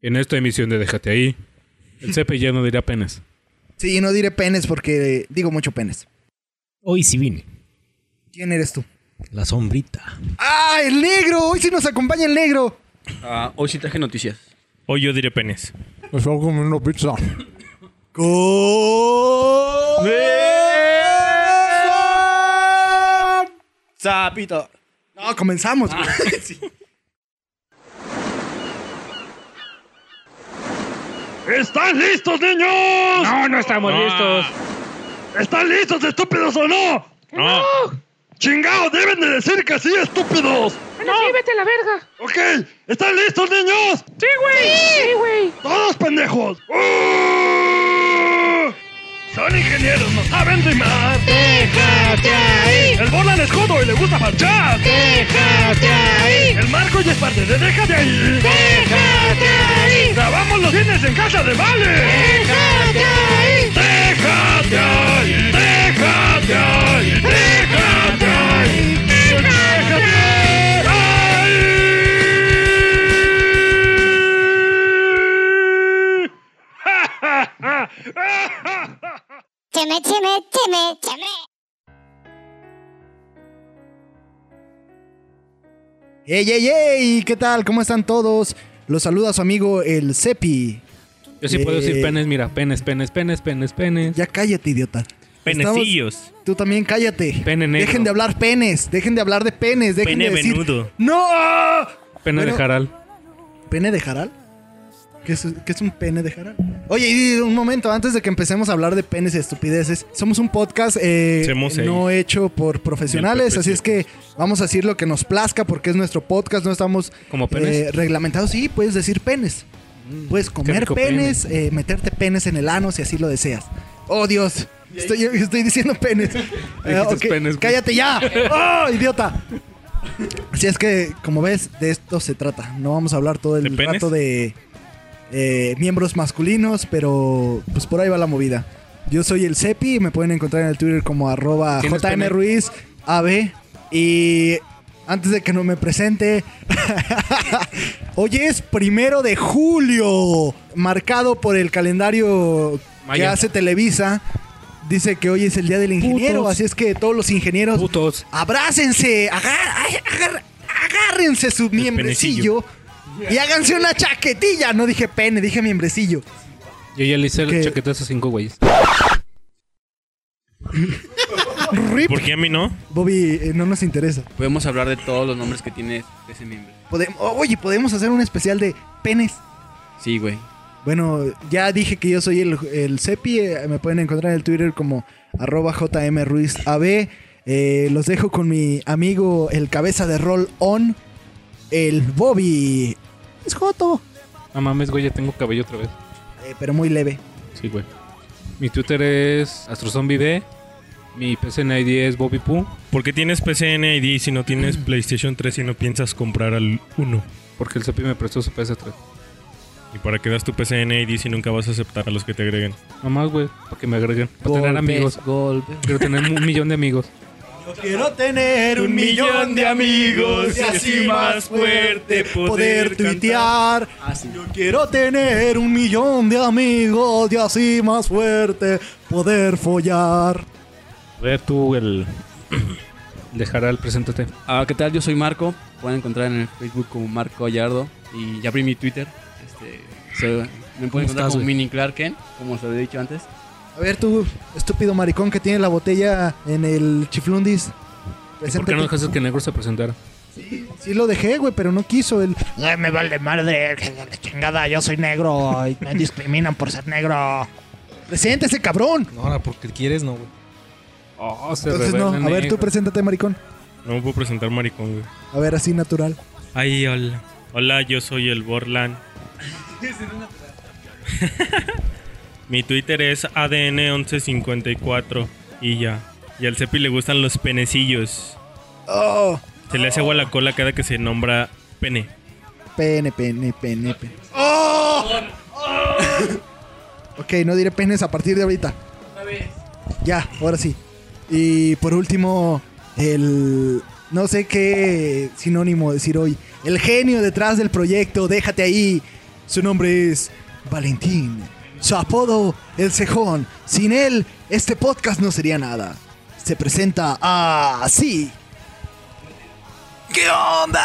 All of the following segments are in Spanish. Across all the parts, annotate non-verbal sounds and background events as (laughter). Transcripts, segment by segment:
En esta emisión de Déjate ahí, el Cepe ya no dirá penes. Sí, no diré penes porque digo mucho penes. Hoy sí vine. ¿Quién eres tú? La sombrita. ¡Ah, el negro! Hoy sí nos acompaña el negro. Ah, hoy sí traje noticias. Hoy yo diré penes. Me estaba comiendo pizza. Zapito. No, comenzamos. (laughs) güey. ¿Están listos, niños? No, no estamos listos. ¿Están listos, estúpidos o no? No. ¡Chingao! Deben de decir que sí, estúpidos. Bueno, sí, vete a la verga. Ok, ¿están listos, niños? Sí, güey. Sí, güey. ¡Todos pendejos! ¡Uh! Son ingenieros, no saben rimar. Déjate ahí. El Borland es jodo y le gusta marchar. Déjate ahí. El Marco ya es parte de Déjate ahí. Déjate ahí. Grabamos los fines en casa de Vale. Déjate ahí. Déjate ahí. Déjate ahí. Déjate ahí. Déjate ahí. ¡Ja, ja, ja! Cheme, cheme, cheme, cheme. ¡Ey, ey, ey! ¿Qué tal? ¿Cómo están todos? Los saluda su amigo el Cepi. Yo sí puedo Eh, decir penes, mira, penes, penes, penes, penes, penes. Ya cállate, idiota. Penecillos. Estamos- Tú también cállate. Pene negro. Dejen de hablar penes. Dejen de hablar de penes. Dejen Pene de decir... venudo. ¡No! Pene Bueno. de jaral. ¿Pene de jaral? ¿Qué es, qué es un pene de jaral? Oye, y un momento, antes de que empecemos a hablar de penes y estupideces, somos un podcast eh, no hecho por profesionales, así es que vamos a decir lo que nos plazca porque es nuestro podcast, no estamos ¿Como penes? eh, reglamentados. Sí, puedes decir penes. Puedes comer penes, eh, meterte penes en el ano si así lo deseas. ¡Oh, Dios! Estoy, (laughs) estoy diciendo penes. Eh. ¡Cállate ya! ¡Oh, idiota! Así es que, como ves, de esto se trata. No vamos a hablar todo el rato de eh, miembros masculinos, pero pues por ahí va la movida. Yo soy el Cepi, me pueden encontrar en el Twitter como arroba ¿Tienes JM pene? Ruiz AB. Y antes de que no me presente, (laughs) hoy es primero de julio, marcado por el calendario que hace Televisa. Dice que hoy es el día del ingeniero, Putos. así es que todos los ingenieros Putos. abrácense, agar- ay, agar- agárrense su miembrecillo y háganse una chaquetilla. No dije pene, dije miembrecillo. Yo ya le hice ¿Qué? el chaquetazo a cinco güeyes. Rip. ¿Por qué a mí no? Bobby, eh, no nos interesa. Podemos hablar de todos los nombres que tiene ese miembro. Podem- oh, oye, podemos hacer un especial de penes. Sí, güey. Bueno, ya dije que yo soy el, el Cepi. eh, me pueden encontrar en el Twitter como arroba jmruizab. Eh, los dejo con mi amigo, el cabeza de rol on, el Bobby. Es Joto, No mames, güey, ya tengo cabello otra vez. eh, pero muy leve. Sí, güey. Mi Twitter es AstroZombieB. Mi PCNID es Bobby Poo. ¿Por qué tienes PCN ID si no tienes (clears throat) PlayStation 3 y no piensas comprar al 1? Porque el Cepi me prestó su PS3. ¿Y para qué das tu PCN ID si nunca vas a aceptar a los que te agreguen? Nomás, güey, para que me agreguen. Para tener amigos. Golpes. Quiero tener un millón de amigos. (laughs) Quiero tener un millón de amigos y así más fuerte poder tuitear. Ah. Yo quiero tener un millón de amigos y así más fuerte poder follar. A ver tú, el... (clears throat) el de Jaral, preséntate. Ah, ¿qué tal? Yo soy Marco. Pueden encontrar en el Facebook como Marco Gallardo. Y ya abrí mi Twitter. Este, se- me pueden encontrar estás, como güey? Mini Clark Kent, como os había dicho antes. A ver tú, estúpido maricón que tiene la botella en el chiflundis. ¿Y ¿Por qué no dejaste que Negro se presentara? Sí lo dejé, güey, pero no quiso él. Ay, me vale madre, chingada, yo soy negro y me discriminan por ser negro. Preséntese, cabrón. No, ahora porque quieres, no, güey. Oh, se Entonces no, a ver tú preséntate, maricón. No me puedo presentar maricón, güey. A ver, así natural. Ay, hola. Hola, yo soy el Borland. (laughs) (laughs) (laughs) Mi Twitter es ADN1154 y ya. Y al Cepi le gustan los penecillos. Oh, Se le hace agua la cola cada que se nombra pene. pene, pene, pene, pene. ¡Oh! (laughs) ok, no diré penes a partir de ahorita. Ya, ahora sí. Y por último, el... No sé qué sinónimo decir hoy. El genio detrás del proyecto, déjate ahí. Su nombre es Valentín. Su apodo, El Cejón. Sin él, este podcast no sería nada. Se presenta así. ¿Qué onda?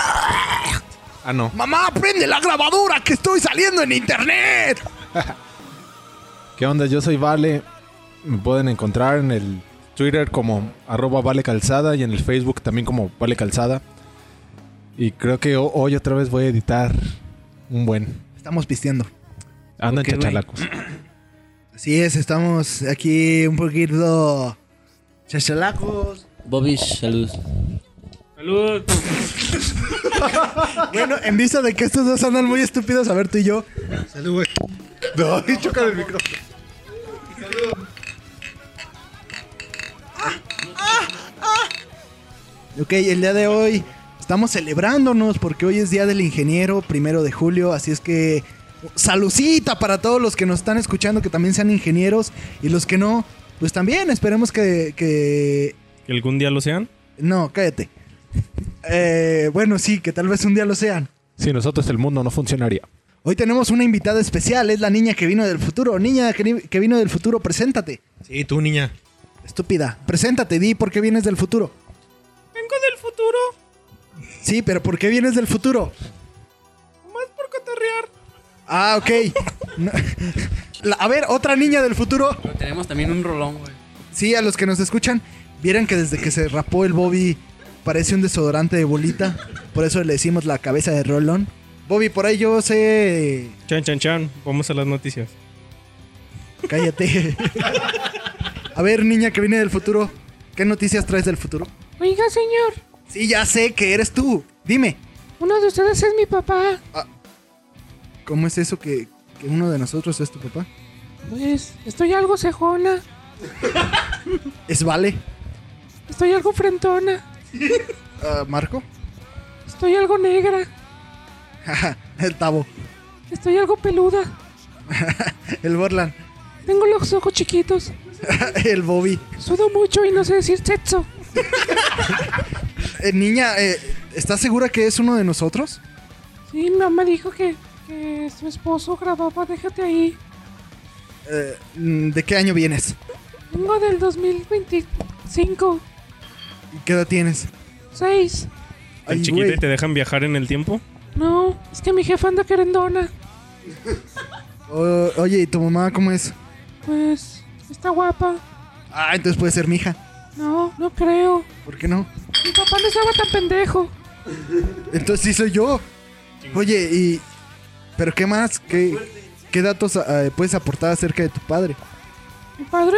Ah, no. Mamá, prende la grabadora que estoy saliendo en internet. (laughs) ¿Qué onda? Yo soy Vale. Me pueden encontrar en el Twitter como arroba Vale Calzada y en el Facebook también como Vale Calzada. Y creo que ho- hoy otra vez voy a editar un buen. Estamos pisteando. Andan chachalacos. (clears throat) Así es, estamos aquí un poquito chachalacos. Bobby, salud. ¡Salud! (laughs) Bueno, en vista de que estos dos andan muy estúpidos, a ver tú y yo. Salud, güey. No, (laughs) y choca el micrófono. Ok, el día de hoy estamos celebrándonos porque hoy es Día del Ingeniero, primero de julio, así es que salucita para todos los que nos están escuchando que también sean ingenieros y los que no, pues también esperemos que, que ¿Que algún día lo sean? no, cállate. Eh, bueno, sí, que tal vez un día lo sean. Sin nosotros el mundo no funcionaría. Hoy tenemos una invitada especial, es la niña que vino del futuro. Niña que, que vino del futuro, preséntate. Sí, tú, niña. Estúpida, preséntate, di por qué vienes del futuro. Vengo del futuro. Sí, pero ¿por qué vienes del futuro? Más por cotorrear. Ah, ok. No- La- a ver, otra niña del futuro. Pero tenemos también un rolón, güey. Sí, a los que nos escuchan, vieron que desde que se rapó el Bobby parece un desodorante de bolita. Por eso le decimos la cabeza de rolón. Bobby, por ahí yo sé... Chan, chan, chan. Vamos a las noticias. Cállate. A ver, niña que viene del futuro, ¿qué noticias traes del futuro? Oiga, señor, Sí, ya sé que eres tú. Dime, uno de ustedes es mi papá. ¿Cómo es eso que, que uno de nosotros es tu papá? Pues estoy algo cejona, ¿Es Vale? estoy algo frentona, (laughs) Ah, ¿Marco? estoy algo negra, (laughs) el Tabo. estoy algo peluda, (laughs) El Borland. tengo los ojos chiquitos, el Bobby. sudo mucho y no sé decir sexo. Eh, niña, eh, ¿estás segura que es uno de nosotros? Sí, mamá dijo que, que su esposo grababa Déjate ahí. Eh, ¿De qué año vienes? Vengo del 2025, ¿Y ¿Qué edad tienes? 6. ¿Tan Ay, chiquita güey. y te dejan viajar en el tiempo? No, es que mi jefa anda querendona. (laughs) O- oye, ¿y tu mamá cómo es? Pues está guapa. Ah, entonces puede ser mi hija. No, no creo. ¿Por qué no? Mi papá no estaba tan pendejo. Entonces sí soy yo. Oye, y... ¿Pero qué más? ¿Qué, qué datos eh, puedes aportar acerca de tu padre? Mi padre,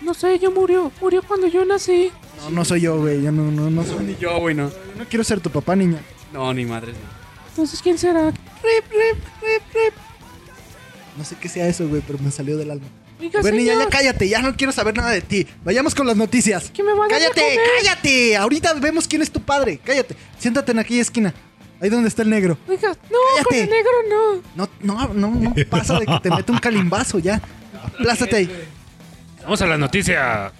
no sé, yo murió. Murió cuando yo nací. No, no soy yo, güey. Yo no, no, no soy... Ni yo, güey, no. no quiero ser tu papá, niña. No, ni madres, no. Entonces, ¿quién será? Rip, rip, rip, rip. No sé qué sea eso, güey, pero me salió del alma. Oiga, A ver, niña, señor, ya cállate, ya no quiero saber nada de ti. Vayamos con las noticias. que me van a dar de ¡Cállate, comer. cállate! Ahorita vemos quién es tu padre. Cállate. Siéntate en aquella esquina. Ahí donde está el negro. Oiga, no, con el negro no. No, no, no, no pasa de que te mete un calimbazo ya. Aplástate ahí. Vamos a la noticia.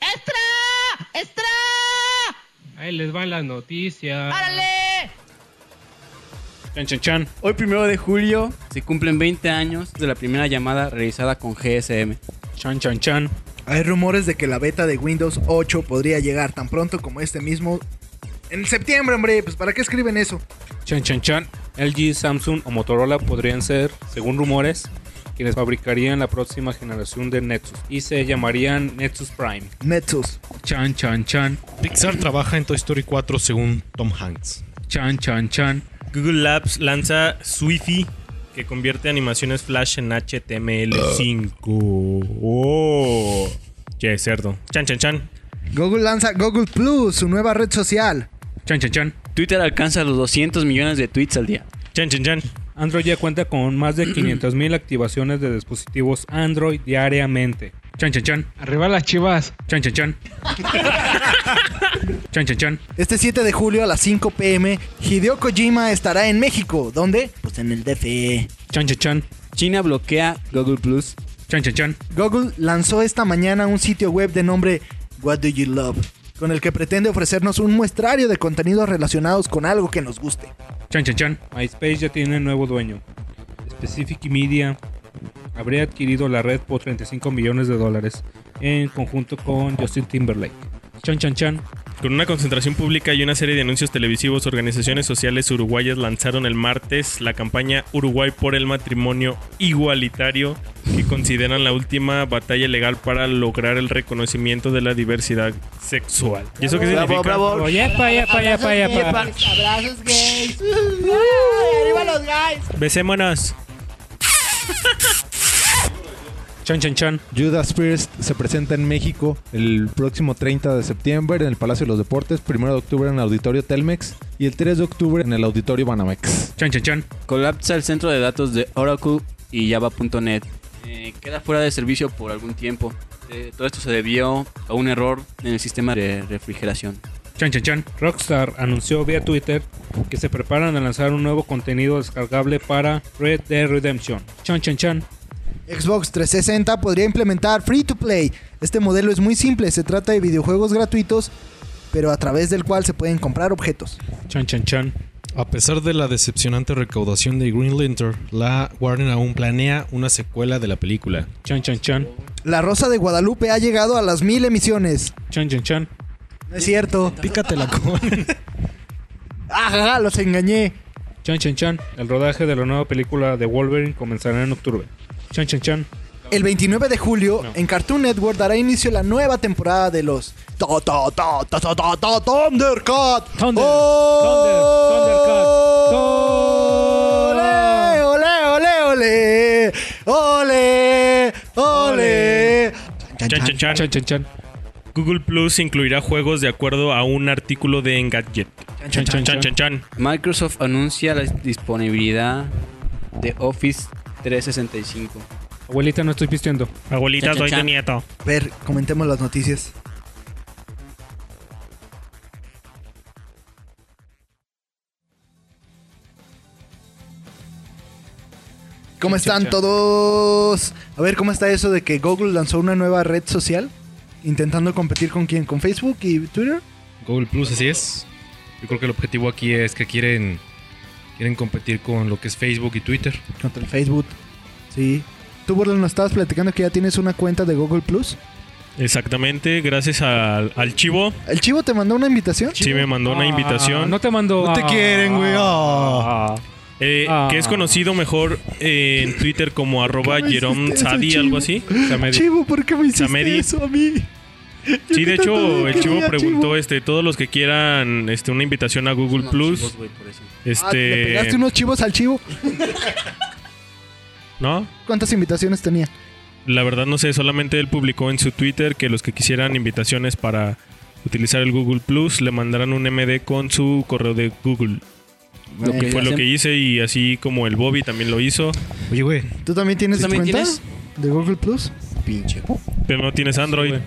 ¡Extra! ¡Extra! Ahí les van las noticias. ¡Árale! Chan, chan, chan. Hoy, primero de julio, se cumplen 20 años de la primera llamada realizada con GSM. Chan, chan, chan. Hay rumores de que la beta de Windows 8 podría llegar tan pronto como este mismo. En septiembre, hombre. Pues ¿para qué escriben eso? Chan, chan, chan. LG, Samsung o Motorola podrían ser, según rumores, quienes fabricarían la próxima generación de Nexus y se llamarían Nexus Prime. Nexus. Chan, chan, chan. Pixar trabaja en Toy Story 4 según Tom Hanks. Chan, chan, chan. Google Labs lanza Swift que convierte animaciones Flash en HTML5. Oh. Che, cerdo. Chan, chan, chan. Google lanza Google Plus, su nueva red social. Chan, chan, chan. Twitter alcanza los 200 millones de tweets al día. Chan, chan, chan. Android ya cuenta con más de 500.000 activaciones de dispositivos Android diariamente. Chan, chan, chan. Arriba las chivas. Chan, chan, chan. chan, chan, chan. Este 7 de julio a las 5 pm, Hideo Kojima estará en México. ¿Dónde? Pues en el DF. Chan, chan, chan. China bloquea Google Plus. Chan, chan, chan. Google lanzó esta mañana un sitio web de nombre What Do You Love? con el que pretende ofrecernos un muestrario de contenidos relacionados con algo que nos guste. Chan, chan, chan. MySpace ya tiene nuevo dueño. Specific Media habría adquirido la red por 35 millones de dólares en conjunto con Justin Timberlake. Chan, chan, chan. Con una concentración pública y una serie de anuncios televisivos, organizaciones sociales uruguayas lanzaron el martes la campaña Uruguay por el matrimonio igualitario, que consideran la última batalla legal para lograr el reconocimiento de la diversidad sexual. ¿Y eso qué significa? Oye, pa, ya, pa, ya, pa, ya, pa. Abrazos gays. Ay, arriba los gays. Besémonos. Chan, chan, chan. Judas Priest se presenta en México el próximo 30 de septiembre en el Palacio de los Deportes, 1 de octubre en el Auditorio Telmex y el 3 de octubre en el Auditorio Banamex. Chan, chan. Colapsa el centro de datos de Oracle y Java.net. Eh, queda fuera de servicio por algún tiempo. Eh, todo esto se debió a un error en el sistema de refrigeración. Chan, chan, chan. Rockstar anunció vía Twitter que se preparan a lanzar un nuevo contenido descargable para Red Dead Redemption. Chan, chan, chan. Xbox 360 podría implementar Free to Play. Este modelo es muy simple, se trata de videojuegos gratuitos, pero a través del cual se pueden comprar objetos. Chan, chan, chan. A pesar de la decepcionante recaudación de Green Lantern, la Warner aún planea una secuela de la película. Chan, chan, chan. La Rosa de Guadalupe ha llegado a las mil emisiones. Chan, chan, chan. No es cierto. Pícatela con. (laughs) Ajá, los engañé. Chan, chan, chan. El rodaje de la nueva película de Wolverine comenzará en octubre. Chan, chan, chan. El 29 de julio, No. en Cartoon Network dará inicio la nueva temporada de los Thundercat. Thunder, ¡Ole! ¡Ole, ole, ole! ¡Ole! ¡Ole! Chan, chan, chan. Chan, chan, chan. Google Plus incluirá juegos de acuerdo a un artículo de Engadget. Chan, chan, Chan, chan. chan, chan. Microsoft anuncia la disponibilidad de Office 365. Abuelita, no estoy pisteando. Abuelita, Chan, chan, soy tu nieto. A ver, comentemos las noticias. ¿Cómo están todos? A ver, ¿cómo está eso de que Google lanzó una nueva red social? Intentando competir con quién? ¿Con Facebook y Twitter? Google Plus, así es. Yo creo que el objetivo aquí es que quieren, quieren competir con lo que es Facebook y Twitter. Contra el Facebook. Sí. Tú, Borland, nos estabas platicando que ya tienes una cuenta de Google Plus. Exactamente, gracias al, al Chivo. ¿El chivo te mandó una invitación? Sí, me mandó una Ah, invitación. No te mandó. No te quieren, güey. Ah. Eh, Ah. Que es conocido mejor eh, en Twitter como arroba Jerome Sadi, algo así. Samedi. Chivo, ¿por qué me hiciste Samedi. eso a mí? Sí, de hecho, el Chivo preguntó, Chivo. este, todos los que quieran este, una invitación a Google Unos Plus, chivos, güey, por eso. Ah, ¿Le pegaste este, unos chivos al chivo? (laughs) ¿no? ¿Cuántas invitaciones tenía? La verdad no sé, solamente él publicó en su Twitter que los que quisieran invitaciones para utilizar el Google Plus le mandaran un MD con su correo de Google. Lo Eh, que Fue lo que hice y así como el Bobby también lo hizo, Oye, güey. ¿Tú también tienes ¿Tú también cuenta tienes? de Google Plus? Pinche. pero no tienes Android. güey.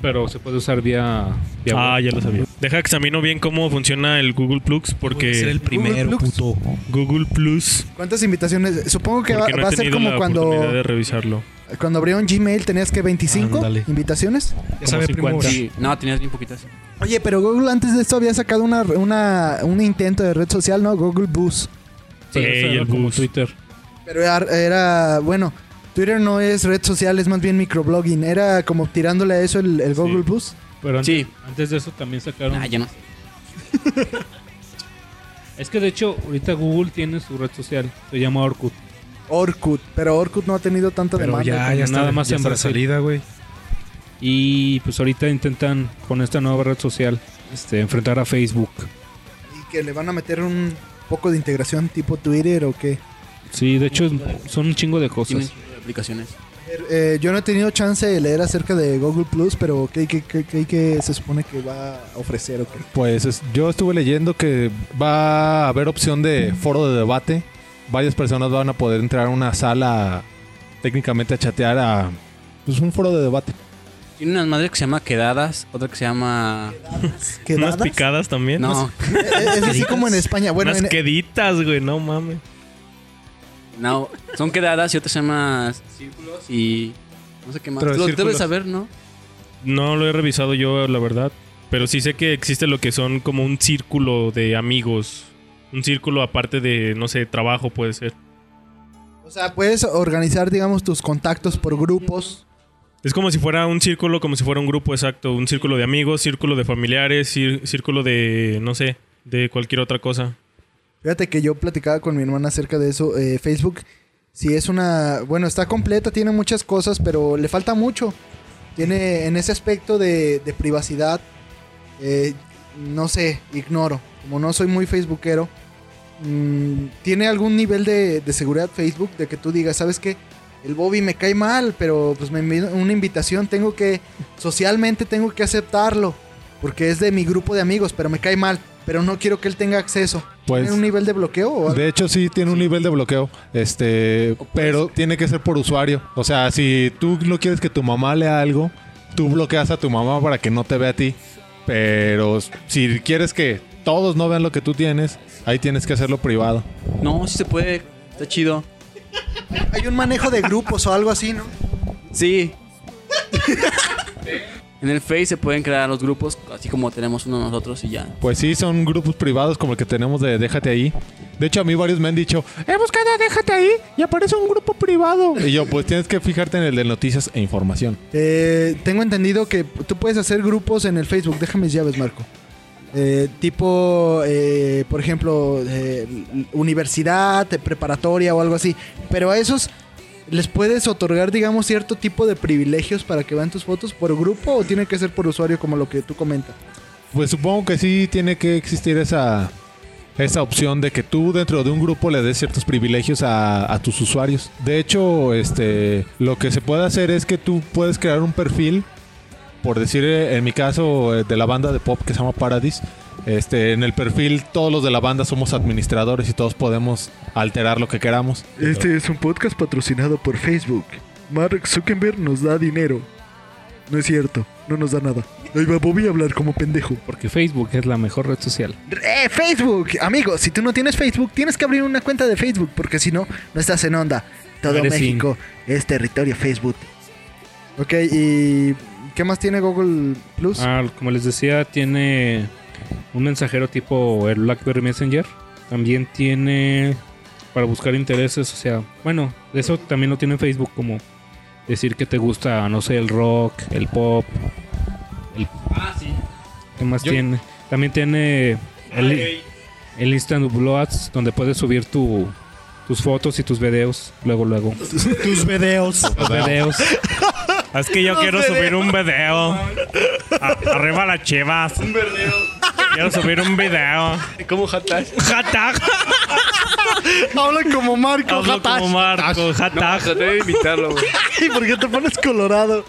Pero se puede usar vía. vía Ah, web. ya lo sabía. Deja examino bien cómo funciona el Google Plus Ser porque el primero, Google Plus. puto. Google Plus ¿Cuántas invitaciones? Supongo que va, no va a ser como la oportunidad de cuando, revisarlo. cuando abrieron Gmail tenías que 25 Ándale. invitaciones. Ya sabe, primo. 50. Sí, no, tenías bien poquitas. Oye, pero Google antes de esto había sacado una, una, un intento de red social, ¿no? Google Bus. Sí, Sí, el como bus. Twitter. Pero era, era- bueno, Twitter no es red social, es más bien microblogging. Era como tirándole a eso el, el Google Bus. Pero antes, Sí. antes de eso también sacaron. Ah, ya no. (laughs) Es que de hecho, ahorita Google tiene su red social. Se llama Orkut. Orkut, pero Orkut no ha tenido tanta Pero demanda. ya, ya está, nada más ya en está de Brasil. salida, güey. Y pues ahorita intentan con esta nueva red social este, enfrentar a Facebook. Y que le van a meter un poco de integración tipo Twitter o qué. Sí, de hecho son un chingo de cosas. aplicaciones. Eh, yo no he tenido chance de leer acerca de Google Plus, pero ¿qué, qué, qué- qué- qué se supone que va a ofrecer o qué? Pues es- yo estuve leyendo que va a haber opción de foro de debate. Varias personas van a poder entrar a una sala técnicamente a chatear a pues, un foro de debate. Tiene unas madres que se llama quedadas, otra que se llama... ¿Qué Unas picadas también. No, (laughs) Es, es así como en España. Bueno, Unas en- queditas, güey, no mames. no, son quedadas y otra se llama círculos y... No sé qué más. Pero lo círculos. debes saber, ¿no? No lo he revisado yo, la verdad. Pero sí sé que existe lo que son como un círculo de amigos. Un círculo aparte de, no sé, trabajo puede ser. O sea, puedes organizar, digamos, tus contactos por grupos. Es como si fuera un círculo, como si fuera un grupo exacto. Un círculo de amigos, círculo de familiares, cír- círculo de, no sé, de cualquier otra cosa. Fíjate que yo platicaba con mi hermana acerca de eso. Eh, Facebook, sí es una... Bueno, está completa, tiene muchas cosas, pero le falta mucho. Tiene en ese aspecto de, de privacidad, eh, no sé, ignoro. Como no soy muy facebookero, mm, tiene algún nivel de, de seguridad Facebook de que tú digas, ¿sabes qué? El Bobby me cae mal, pero pues me envió una invitación, tengo que, socialmente tengo que aceptarlo, porque es de mi grupo de amigos, pero me cae mal, pero no quiero que él tenga acceso. Pues- ¿Tiene un nivel de bloqueo o algo? De hecho, sí tiene un nivel de bloqueo. Este, pero tiene que ser por usuario. O sea, si tú no quieres que tu mamá lea algo, tú bloqueas a tu mamá para que no te vea a ti. Pero si quieres que todos no vean lo que tú tienes, ahí tienes que hacerlo privado. No, sí se puede. Está chido. Hay un manejo de grupos o algo así, ¿no? Sí. en el Face se pueden crear los grupos, así como tenemos uno nosotros y ya. Pues sí, son grupos privados como el que tenemos de Déjate ahí. De hecho, a mí varios me han dicho, he buscado Déjate ahí y aparece un grupo privado. Y yo, pues tienes que fijarte en el de noticias e información. Eh, tengo entendido que tú puedes hacer grupos en el Facebook. Déjame mis llaves, Marco. Eh, tipo, eh, por ejemplo, eh, universidad, eh, preparatoria o algo así. Pero a esos les puedes otorgar, digamos, cierto tipo de privilegios para que vean tus fotos por grupo o tiene que ser por usuario como lo que tú comentas. Pues supongo que sí tiene que existir esa, esa opción de que tú dentro de un grupo le des ciertos privilegios a, a tus usuarios. De hecho, este, lo que se puede hacer es que tú puedes crear un perfil, por decir eh, en mi caso eh, de la banda de pop que se llama Paradise. Este, en el perfil todos los de la banda somos administradores y todos podemos alterar lo que queramos. Este es un podcast patrocinado por Facebook. Mark Zuckerberg nos da dinero. No es cierto, no nos da nada. Ahí va Bobby a hablar como pendejo. Porque Facebook es la mejor red social. ¡Eh, Facebook! Amigo, si tú no tienes Facebook, tienes que abrir una cuenta de Facebook porque si no, no estás en onda. Todo Eres México es territorio Facebook. Ok, ¿y qué más tiene Google Plus? Ah, como les decía, tiene un mensajero tipo el BlackBerry Messenger. También tiene para buscar intereses, o sea, bueno, eso también lo tiene en Facebook, como decir que te gusta, no sé, el rock, el pop. El... Ah, sí. ¿Qué más Yo- tiene? También tiene el, el Instant Uploads, donde puedes subir tu, tus fotos y tus videos. Luego, luego. Tus videos. Tus videos. Es que yo quiero subir un video. A- arriba las chivas. Un video. Quiero subir un video. ¿Cómo hashtag? Hashtag. Habla como Marco, Hablo Hatash. como Marco. No, Hashtag. traté de imitarlo, güey. Ay, ¿por qué te pones colorado?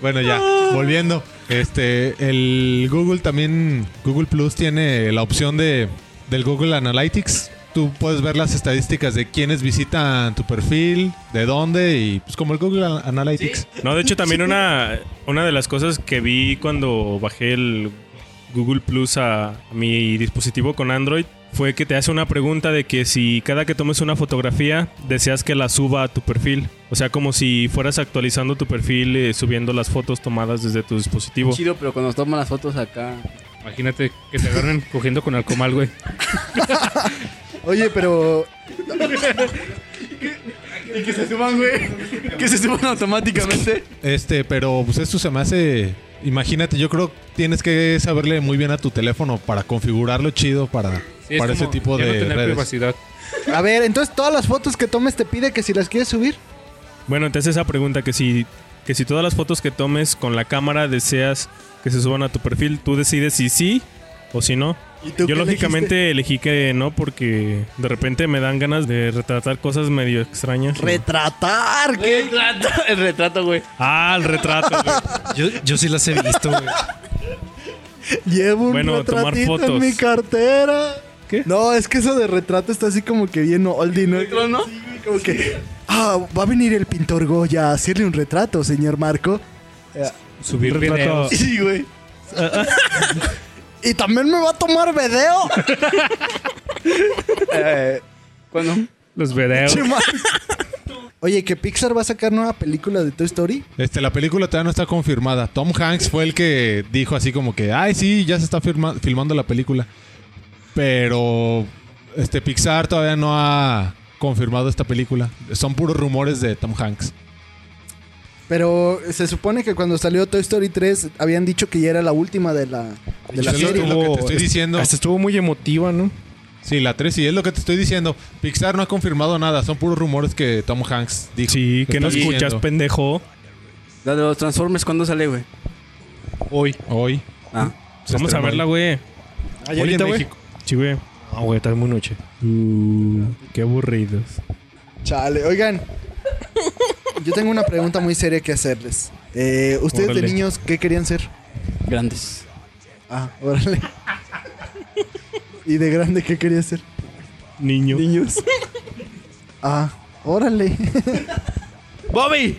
Bueno, ya, volviendo. Este, el Google también, Google Plus tiene la opción de del Google Analytics. Tú puedes ver las estadísticas de quiénes visitan tu perfil, de dónde y pues como el Google An- Analytics. No, de hecho también una, una de las cosas que vi cuando bajé el Google Plus a, a mi dispositivo con Android fue que te hace una pregunta de que si cada que tomes una fotografía deseas que la suba a tu perfil. O sea, como si fueras actualizando tu perfil eh, subiendo las fotos tomadas desde tu dispositivo. Chido, pero cuando toman las fotos acá. Imagínate que te agarren cogiendo con alcomal, güey. (laughs) Oye, pero Y que se suban, güey. Que se suban automáticamente. Este, pero pues esto se me hace imagínate, yo creo que tienes que saberle muy bien a tu teléfono para configurarlo chido para, Sí, es para ese tipo ya no de tener redes. privacidad. A ver, entonces todas las fotos que tomes te pide que si las quieres subir. Bueno, entonces esa pregunta que si, que si todas las fotos que tomes con la cámara deseas que se suban a tu perfil, tú decides si sí o si no. ¿Y tú Yo lógicamente elegí que no porque de repente me dan ganas de retratar cosas medio extrañas. Retratar, ¿qué? El retrato, el retrato, güey. Ah, el retrato. güey. Yo, yo sí las he visto, güey. Llevo un Bueno, tomar retratito en fotos. mi cartera. ¿Qué? No, es que eso de retrato está así como que bien oldie, ¿no? ¿no? Sí, güey, como que... Ah, va a venir el pintor Goya a hacerle un retrato, señor Marco. Subir retrato-. Sí, güey. ¿Y también me va a tomar video? (laughs) Eh, ¿Cuándo? Los videos. Oye, que Pixar va a sacar nueva película de Toy Story. Este, la película todavía no está confirmada. Tom Hanks fue el que dijo así como que, ay, sí, ya se está firma- filmando la película. Pero este Pixar todavía no ha confirmado esta película. Son puros rumores de Tom Hanks. Pero se supone que cuando salió Toy Story 3 habían dicho que ya era la última de la, de la Es lo- serie. es lo que te estoy diciendo. Hasta estuvo muy emotiva, ¿no? Sí, la 3 sí, es lo que te estoy diciendo. Pixar no ha confirmado nada. Son puros rumores que Tom Hanks dijo. Sí, que no escuchas, diciendo. pendejo. La de los Transformers, ¿cuándo sale, güey? Hoy. Hoy. Ah. Se Vamos a verla, hoy. güey. Ahorita, en güey. México. Sí, güey. Ah, güey, está muy noche. Uh, qué aburridos. Chale, oigan. Yo tengo una pregunta muy seria que hacerles. Eh, ¿Ustedes Órale. de niños qué querían ser? Grandes. Ah, órale. ¿Y de grande qué querías ser? Niño. Niños. Ah, órale. ¡Bobby!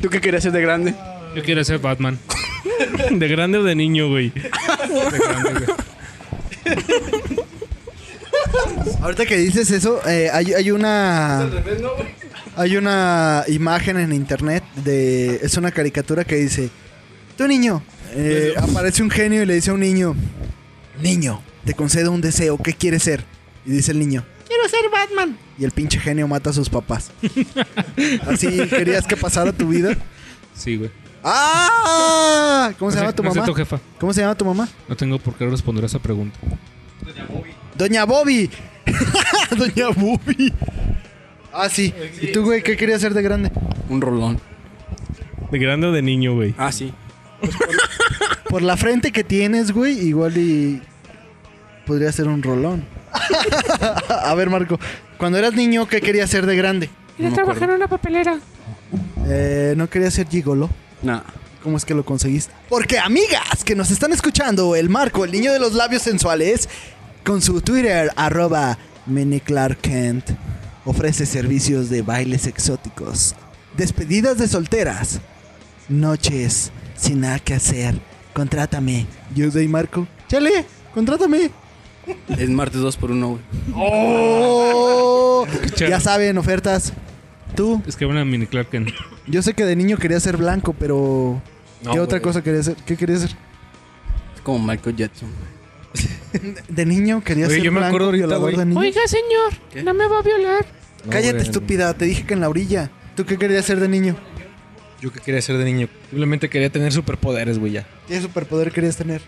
¿Tú qué querías ser de grande? Yo quiero ser Batman. ¿De grande o de niño, güey? Ahorita que dices eso, eh, hay, hay una. Hay una imagen en internet de. Es una caricatura que dice. Tú niño. eh, aparece un genio y le dice a un niño. Niño, te concedo un deseo. ¿Qué quieres ser? Y dice el niño. Quiero ser Batman. Y el pinche genio mata a sus papás. Así querías que pasara tu vida. Sí, güey. ¡Ah! ¿Cómo se llama tu no sé mamá? tu jefa. ¿Cómo se llama tu mamá? No tengo por qué responder a esa pregunta. Doña Bobby. (laughs) Doña Bobby. Ah, sí. ¿Y tú, güey, qué querías ser de grande? Un rolón. ¿De grande o de niño, güey? Ah, sí. Por la frente que tienes, güey, igual y podría ser un rolón. (laughs) A ver, Marco, cuando eras niño, ¿qué querías ser de grande? Quería trabajar en una papelera. Eh, no quería ser gigolo. Nah. ¿Cómo es que lo conseguiste? Porque, amigas que nos están escuchando, el Marco, el niño de los labios sensuales, con su Twitter, arroba Mini Clark Kent, ofrece servicios de bailes exóticos, despedidas de solteras, noches sin nada que hacer. Contrátame. Yo soy Marco. Chale, contrátame. Es martes 2 por 1 güey. ¡Oh! (laughs) ya saben, ofertas. Tú, Es que una mini Clark Kent. yo sé que de niño quería ser blanco, pero... No, ¿Qué otra güey. cosa querías ser? ¿Qué querías ser? Es como Michael Jackson. (laughs) De niño quería Oye, ser yo me blanco, acuerdo ahorita, violador güey. de niños. Oiga, señor, ¿Qué? no me va a violar. No, Cállate, güey, estúpida. Te dije que en la orilla. ¿Tú qué querías ser de niño? Yo que quería ser de niño. Simplemente quería tener superpoderes, güey, ya. ¿Qué superpoder querías tener?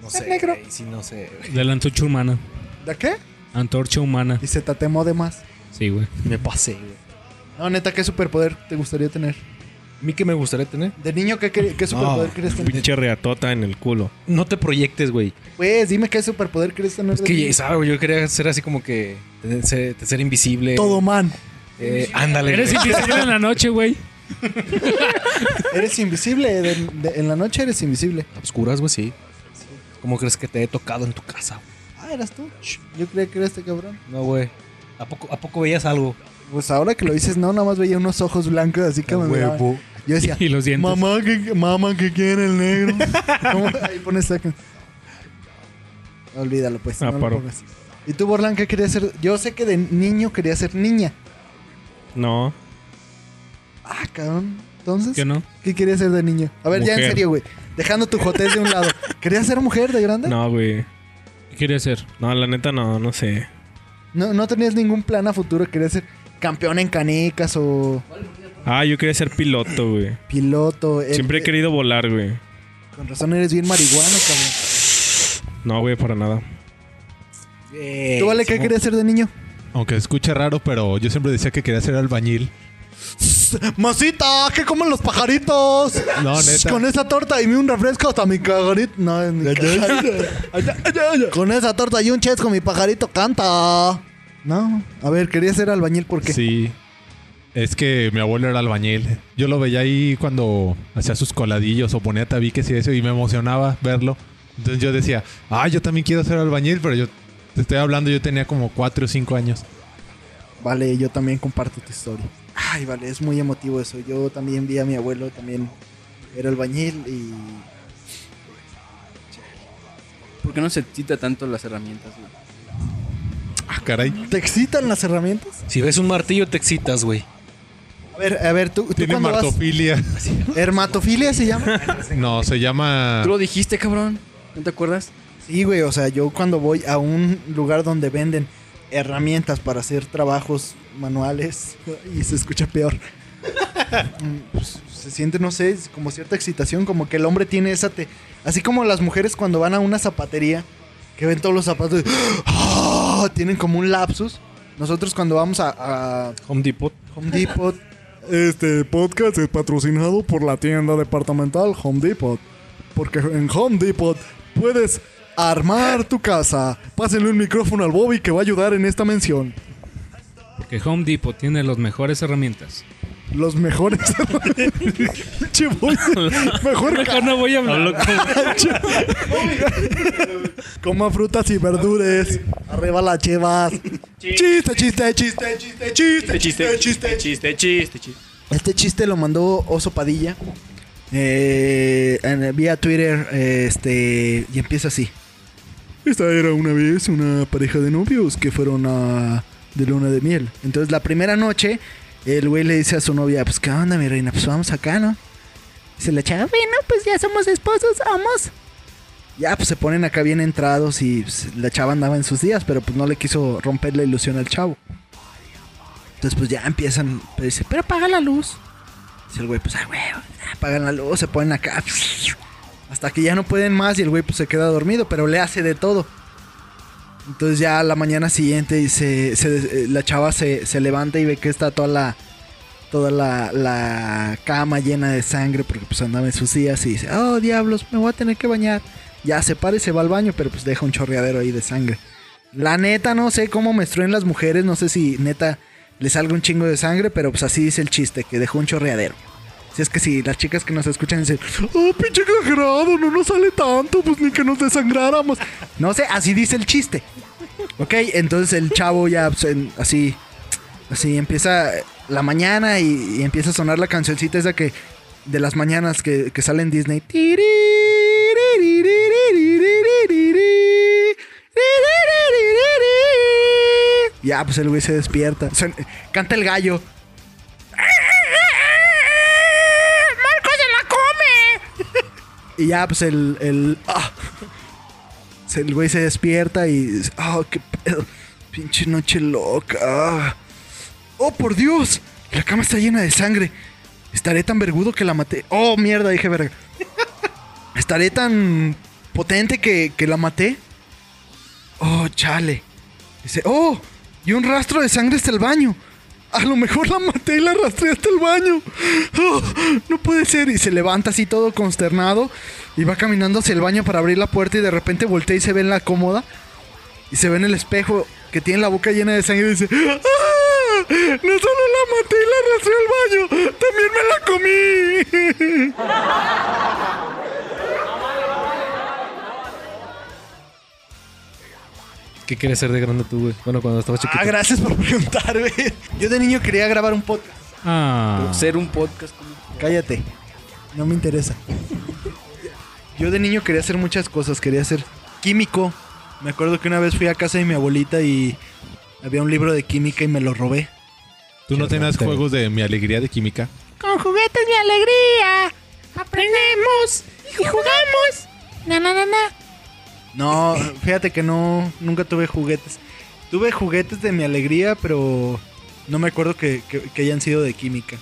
No Ser sé. negro. güey, Sí, no sé. güey. De la antorcha humana. ¿De qué? Antorcha humana. Y se tatemó de más. Sí, güey. Me pasé, güey. No, neta, ¿qué superpoder te gustaría tener? ¿A mí qué me gustaría tener? De niño, ¿qué, quer- qué superpoder No, querías tener? Pinche reatota en el culo. No te proyectes, güey. Pues, dime qué superpoder querías tener. Es de que, niño? ¿sabes? güey? Yo quería ser así como que... Ser, ser invisible. Todo man. Eh, ándale. Eres güey. invisible en la noche, güey. (laughs) Eres invisible. de- de- en la noche eres invisible. A Oscuras, güey, sí. ¿Cómo crees que te he tocado en tu casa? güey? Ah, eras tú. Yo creía que era este cabrón. No, güey. ¿A poco, ¿A poco veías algo? Pues ahora que lo dices, no, nada más veía unos ojos blancos así que me miraban. Yo decía, (laughs) Y los dientes. mamá, que, mamá, que quiere el negro. (laughs) ¿Cómo? Ahí pones acá. Olvídalo, pues. Ah, no lo paro. pongas. ¿Y tú, Borlán, qué querías ser? Yo sé que de niño quería ser niña. No. Ah, cabrón. Entonces, ¿Qué no? ¿qué querías ser de niño? A ver, ya en Mujer. serio, güey. Dejando tu jotez de un lado. (laughs) ¿Querías ser mujer de grande? No, güey. ¿Qué quería hacer? No, la neta no, no sé. No, no tenías ningún plan a futuro. ¿Querías ser campeón en canicas o Ah, yo quería ser piloto, güey. piloto? El- Siempre he querido volar, güey. Con razón eres bien marihuano, cabrón. No, güey, para nada. ¿Tú, Vale, qué querías ser de niño? Aunque se escucha raro, pero yo siempre decía que quería ser albañil. ¡Masita! ¿Qué comen los pajaritos? No, neta. Con esa torta y un refresco hasta mi cagarito. No, mi cagarito. Con esa torta y un chesco, mi pajarito canta. No. A ver, quería ser albañil porque. Sí. Es que mi abuelo era albañil. Yo lo veía ahí cuando hacía sus coladillos o ponía tabiques y eso y me emocionaba verlo. Entonces yo decía, ah, yo también quiero ser albañil, pero yo te estoy hablando, yo tenía como 4 o 5 años. Vale, yo también comparto tu historia. Ay, vale, es muy emotivo eso. Yo también vi a mi abuelo, también era albañil y. ¿Por qué no se cita tanto las herramientas, güey? Ah, caray. ¿Te excitan las herramientas? Si ves un martillo, te excitas, güey. A ver, a ver, tú, tú Tiene cuando vas... martofilia. ¿Hermatofilia se llama? (laughs) No, se llama. Tú lo dijiste, cabrón. ¿No te acuerdas? Sí, güey, o sea, yo cuando voy a un lugar donde venden herramientas para hacer trabajos manuales (laughs) y se escucha peor. mm, pues, se siente, no sé, es como cierta excitación, como que el hombre tiene esa... Te... Así como las mujeres cuando van a una zapatería, que ven todos los zapatos, (gasps) tienen como un lapsus. Nosotros cuando vamos a, a Home Depot. Home Depot, Este podcast es patrocinado por la tienda departamental Home Depot. Porque en Home Depot puedes armar tu casa. Pásenle un micrófono al Bobby que va a ayudar en esta mención. Porque Home Depot tiene las mejores herramientas. Los mejores. (laughs) Che, voy- Mejor Mejor no voy a hablar. (laughs) Coma frutas y verduras. Arriba las chivas. Chiste, chiste, chiste, chiste, chiste, chiste, chiste. chiste, chiste, chiste. Este chiste lo mandó Oso Padilla eh, en- vía Twitter eh, este y empieza así. Esta era una vez una pareja de novios que fueron a de luna de miel. Entonces la primera noche el güey le dice a su novia, pues qué onda mi reina, pues vamos acá, ¿no? Dice la chava, bueno, pues ya somos esposos, vamos. Ya pues se ponen acá bien entrados y pues, la chava andaba en sus días, pero pues no le quiso romper la ilusión al chavo. Entonces pues ya empiezan, pero dice, pero apaga la luz. Dice el güey, pues ah, güey, apagan la luz, se ponen acá. Hasta que ya no pueden más y el güey pues se queda dormido, pero le hace de todo. Entonces ya a la mañana siguiente dice, se- eh, la chava se, se levanta y ve que está toda la toda la, la cama llena de sangre porque pues andaba en sus días y dice, oh diablos, me voy a tener que bañar. Ya se para y se va al baño, pero pues deja un chorreadero ahí de sangre. La neta, no sé cómo menstruen las mujeres, no sé si neta le salga un chingo de sangre, pero pues así dice el chiste, que dejó un chorreadero. Si es que si las chicas que nos escuchan dicen, Oh, pinche exagerado, no nos sale tanto, pues ni que nos desangráramos. no sé, así dice el chiste. Ok, entonces el chavo ya pues, así, así empieza la mañana y, empieza a sonar la cancioncita esa que de las mañanas que, que sale en Disney. Ya, pues el güey se despierta. Canta el gallo. Y ya, pues el. el. Se- el güey se despierta y. ¡Ah, qué pedo! Pinche noche loca. ah. ¡Oh, por Dios! La cama está llena de sangre. Estaré tan vergudo que la maté. ¡Oh, mierda! Dije verga. Estaré tan potente que, que la maté. ¡Oh, chale! Dice, ¡Oh! Y un rastro de sangre hasta el baño. A lo mejor la maté y la arrastré hasta el baño. ¡Oh! no puede ser. Y se levanta así todo consternado. Y va caminando hacia el baño para abrir la puerta. Y de repente voltea y se ve en la cómoda. Y se ve en el espejo que tiene la boca llena de sangre. Y dice: ¡Ah! No solo la maté y la arrastré al baño. También me la comí. ¿Qué quieres ser de grande tú, güey? Bueno, cuando estabas chiquito. Ah, gracias por preguntar, güey. Yo de niño quería grabar un podcast. Ah. Ser un podcast como... Cállate. No me interesa. Yo de niño quería hacer muchas cosas. Quería ser químico. Me acuerdo que una vez fui a casa de mi abuelita y había un libro de química y me lo robé. ¿Tú no tenías juegos de mi alegría de química? Con juguetes mi alegría. Aprendemos y jugamos. Na, na, na, na. No, fíjate que no, nunca tuve juguetes. Tuve juguetes de mi alegría, pero no me acuerdo que, que- que hayan sido de química.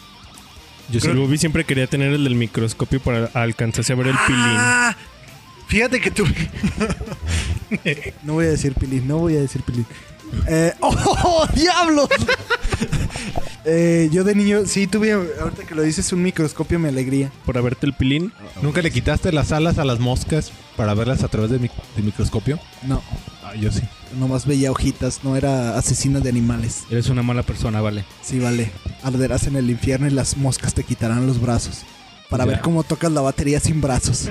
Yo sí, Bobby siempre quería tener el del microscopio para alcanzarse a ver el pilín. Ah, fíjate que tuve. (laughs) no voy a decir pilín, no voy a decir pilín. Eh, (laughs) ¡Oh, diablos! Eh, yo de niño sí tuve, ahorita que lo dices, un microscopio mi alegría. ¿Para verte el pilín? ¿Nunca le quitaste las alas a las moscas para verlas a través del microscopio? No, Ah, yo sí. nomás veía hojitas, no era asesino de animales. Eres una mala persona, vale. Sí, vale. Arderás en el infierno y las moscas te quitarán los brazos. Para Ya. ver cómo tocas la batería sin brazos.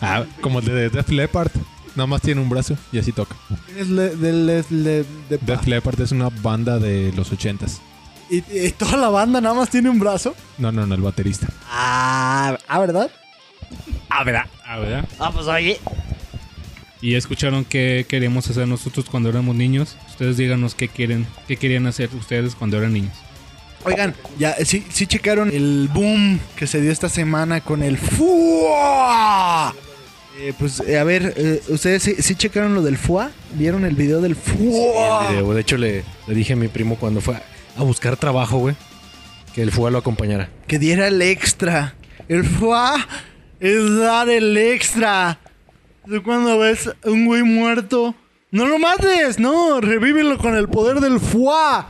Ah, como el de Def Leppard. Nada más tiene un brazo y así toca. Es le- de- le- le- de- Def Leppard es una banda de los ochentas. y, y toda la banda nada más tiene un brazo. No, no, no, el baterista. Ah, ah, ¿verdad? Ah, ¿verdad? Ah, ¿verdad? Ah, pues oye. Y ya escucharon qué queríamos hacer nosotros cuando éramos niños. Ustedes díganos qué quieren, qué querían hacer ustedes cuando eran niños. Oigan, ya, sí, sí checaron el boom que se dio esta semana con el FUA. Eh, pues, eh, a ver, eh, ¿ustedes sí, sí checaron lo del FUA? ¿Vieron el video del FUA? El video, güey. De hecho, le, le dije a mi primo cuando fue a, a buscar trabajo, güey, que el FUA lo acompañara. Que diera el extra. El FUA es dar el extra. De cuando ves a un güey muerto, no lo mates, no, revívelo con el poder del FUA.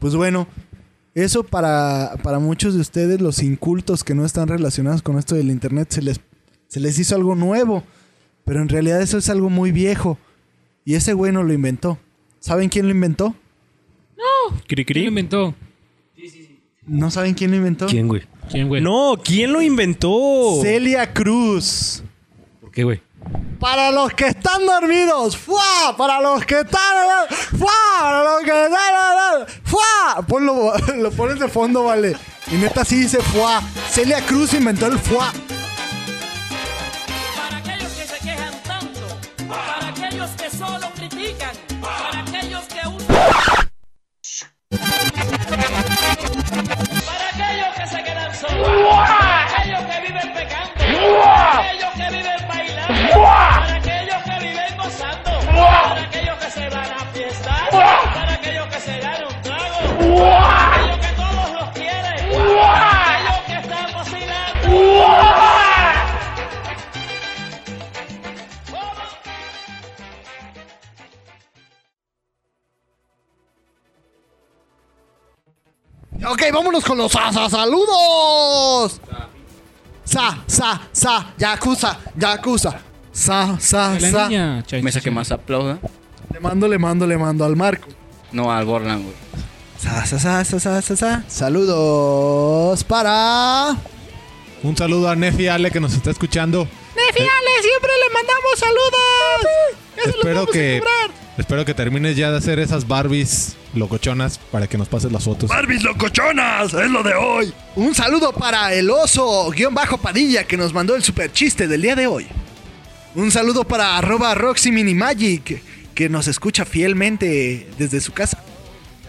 Pues bueno, eso para, para muchos de ustedes, los incultos que no están relacionados con esto del internet, se les, se les hizo algo nuevo. Pero en realidad eso es algo muy viejo. Y ese güey no lo inventó. ¿Saben quién lo inventó? Cri ¿Quién lo inventó? ¿No saben quién lo inventó? ¿Quién, güey? ¿Quién, güey? No, ¿quién lo inventó? Celia Cruz. ¿Por qué, güey? Para los que están dormidos, ¡fua! Para los que están. ¡fua! Para los que están. ¡fua! Ponlo, (laughs) lo pones de fondo, vale. Y neta sí dice ¡fua! Celia Cruz inventó el ¡fua! Quedan solos, Con los sa, sa- saludos. Sa, sa, sa, yakuza, yakuza. Sa, sa, La sa. niña. Mesa que más aplauda. Le mando, le mando, le mando al Marco. No, al Borland, güey. Sa, sa, sa, sa, sa, sa, sa. Saludos para. Un saludo a Nefi Ale que nos está escuchando. Nefiale, siempre le mandamos saludos. Eso lo Espero vamos a que cobrar. espero que termines ya de hacer esas Barbies locochonas para que nos pases las fotos. Barbies locochonas, es lo de hoy. Un saludo para el oso guion bajo Padilla que nos mandó el super chiste del día de hoy. Un saludo para arroba Roxy Mini Magic que nos escucha fielmente desde su casa.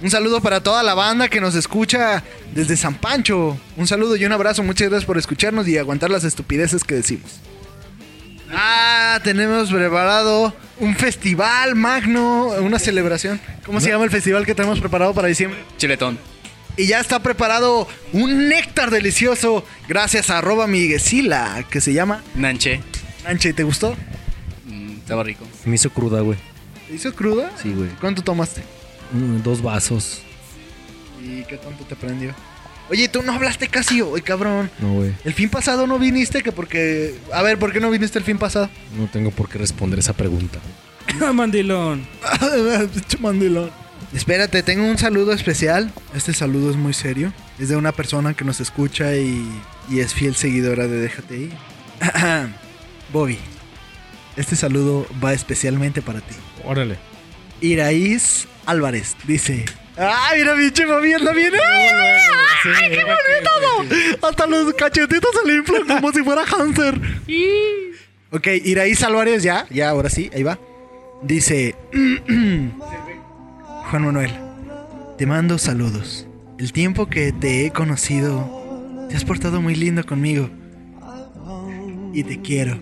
Un saludo para toda la banda que nos escucha desde San Pancho. Un saludo y un abrazo. Muchas gracias por escucharnos y aguantar las estupideces que decimos. Ah, tenemos preparado un festival magno, una celebración. ¿Cómo se llama el festival que tenemos preparado para diciembre? Chiletón. Y ya está preparado un néctar delicioso gracias a arroba Miguesila, que se llama Nanche. Nanche. ¿Te gustó? Mm, estaba rico. Me hizo cruda, güey. ¿Te hizo cruda? Sí, güey. ¿Cuánto tomaste? Mm, dos vasos. ¿Y qué tanto te prendió? Oye, tú no hablaste casi hoy, cabrón. No, güey. El fin pasado no viniste, que porque... A ver, ¿por qué no viniste el fin pasado? No tengo por qué responder esa pregunta. (laughs) Mandilón. (laughs) Mandilón. Espérate, tengo un saludo especial. Este saludo es muy serio. Es de una persona que nos escucha y, y es fiel seguidora de Déjate ir. (clears throat) Bobby, este saludo va especialmente para ti. Órale. Iraíz Álvarez dice: ¡Ay, mira, pinche Bobby anda bien! ¡Ay, qué bonito! Hasta los cachetitos se le inflan como si fuera Hanser. Ok, Iraíz Álvarez, ya, ya, ahora sí, ahí va. Dice: (clears throat) Juan Manuel, te mando saludos. El tiempo que te he conocido, te has portado muy lindo conmigo. Y te quiero.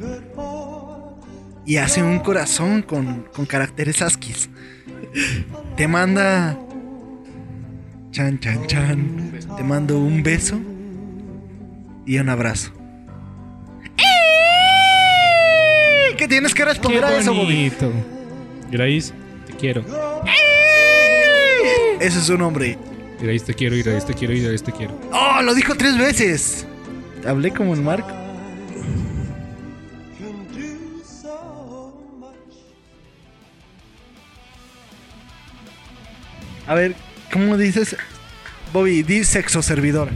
Y hace un corazón con, con caracteres ASCII. Te manda. Chan, chan, chan. Te mando un beso y un abrazo. ¡Eh! ¿Qué tienes que responder Qué a eso, Bobby? bonito. Grace, te quiero. Ese es su nombre. Grace, te quiero, Grace, te quiero, Grace, te quiero. ¡Oh! Lo dijo tres veces. Hablé como el Marco. A ver, ¿cómo dices? Bobby, di sexo servidor.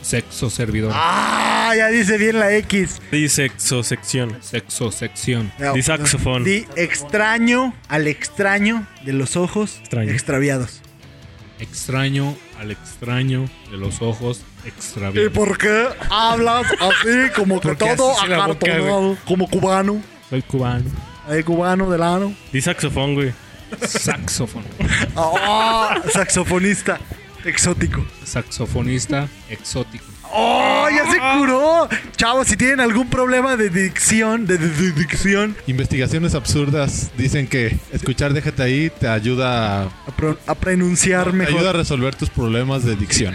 Sexo servidor. Ah, ya dice bien la X. Di sexo sección. Sexo sección. No, Di saxofón. Di extraño al extraño de los ojos Extraño. extraviados. Extraño al extraño de los ojos ¿Y extraviados. por qué hablas así como que todo acartonado? Como cubano. Soy cubano. El cubano del ano. Di saxofón, güey. Saxofón. Ah, saxofonista. Exótico. Saxofonista exótico. ¡Oh, ya se curó! Chavos, si tienen algún problema de dicción, de, de- de dicción, Investigaciones absurdas dicen que escuchar Déjate ahí te ayuda a, a, pro- a pronunciar te mejor. ayuda a resolver tus problemas de dicción.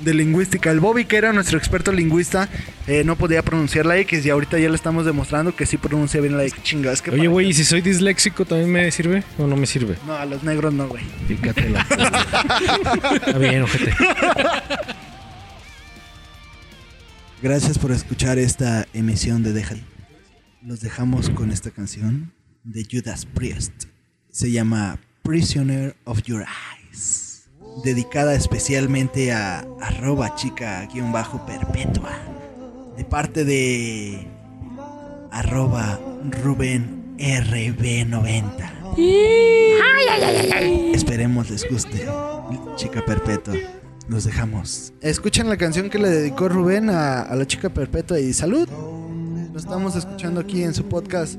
De lingüística. El Bobby, que era nuestro experto lingüista, eh, no podía pronunciar la X y ahorita ya le estamos demostrando que sí pronuncia bien la X. Chinga, es que Oye, güey, ¿y si soy disléxico también me sirve o no me sirve? No, a los negros no, güey. Fíjate la (laughs) Está bien, ojete. Gracias por escuchar esta emisión de Déjate. Los dejamos con esta canción de Judas Priest. Se llama Prisoner of Your Eyes. Dedicada especialmente a arroba chica guion bajo perpetua. De parte de arroba Rubén RB90. Esperemos les guste. Chica perpetua. Los dejamos. Escuchen la canción que le dedicó Rubén a, a la chica perpetua y salud. Lo estamos escuchando aquí en su podcast.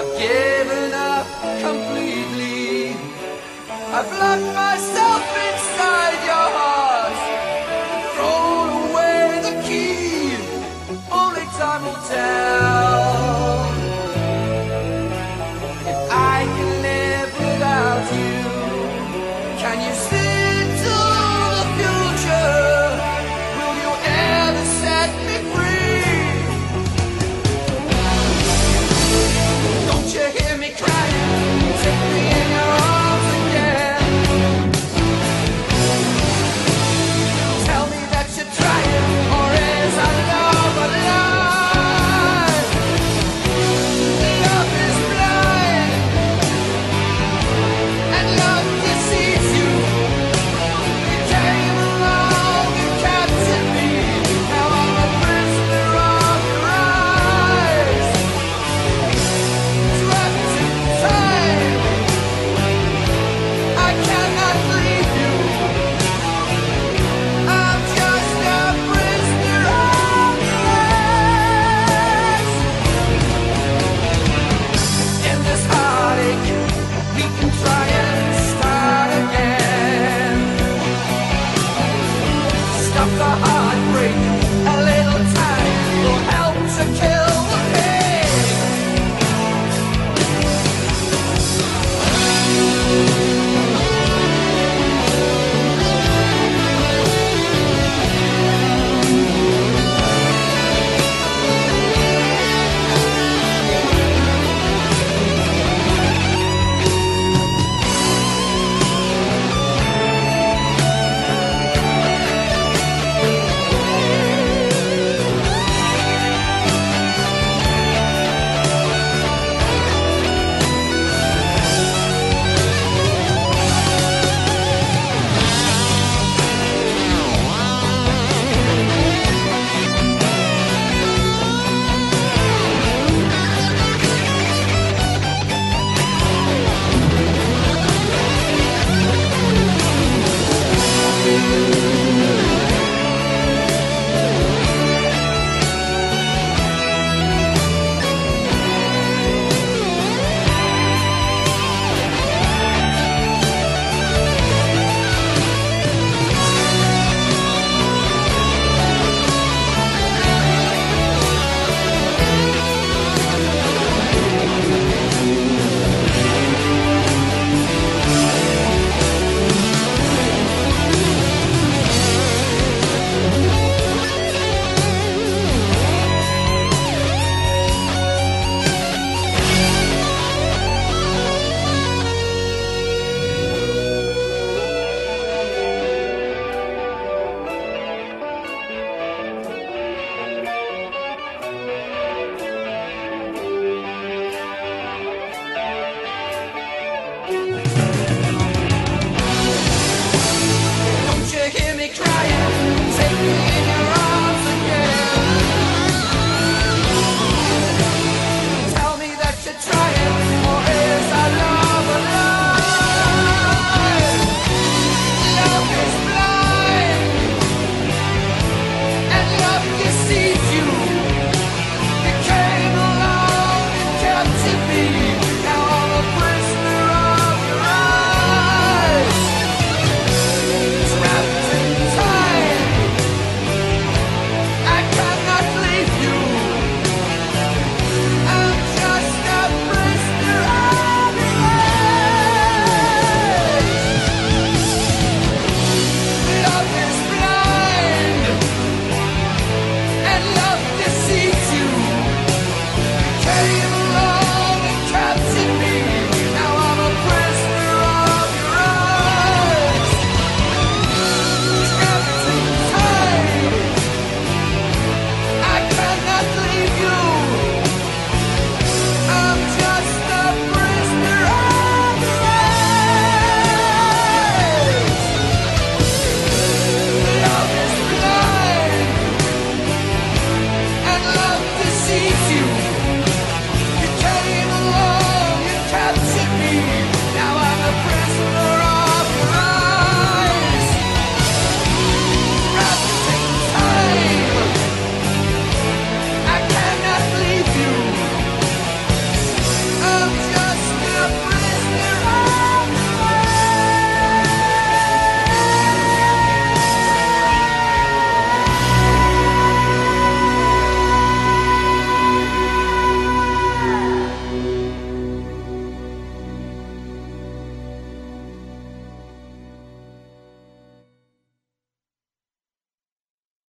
I've given up completely. I've locked myself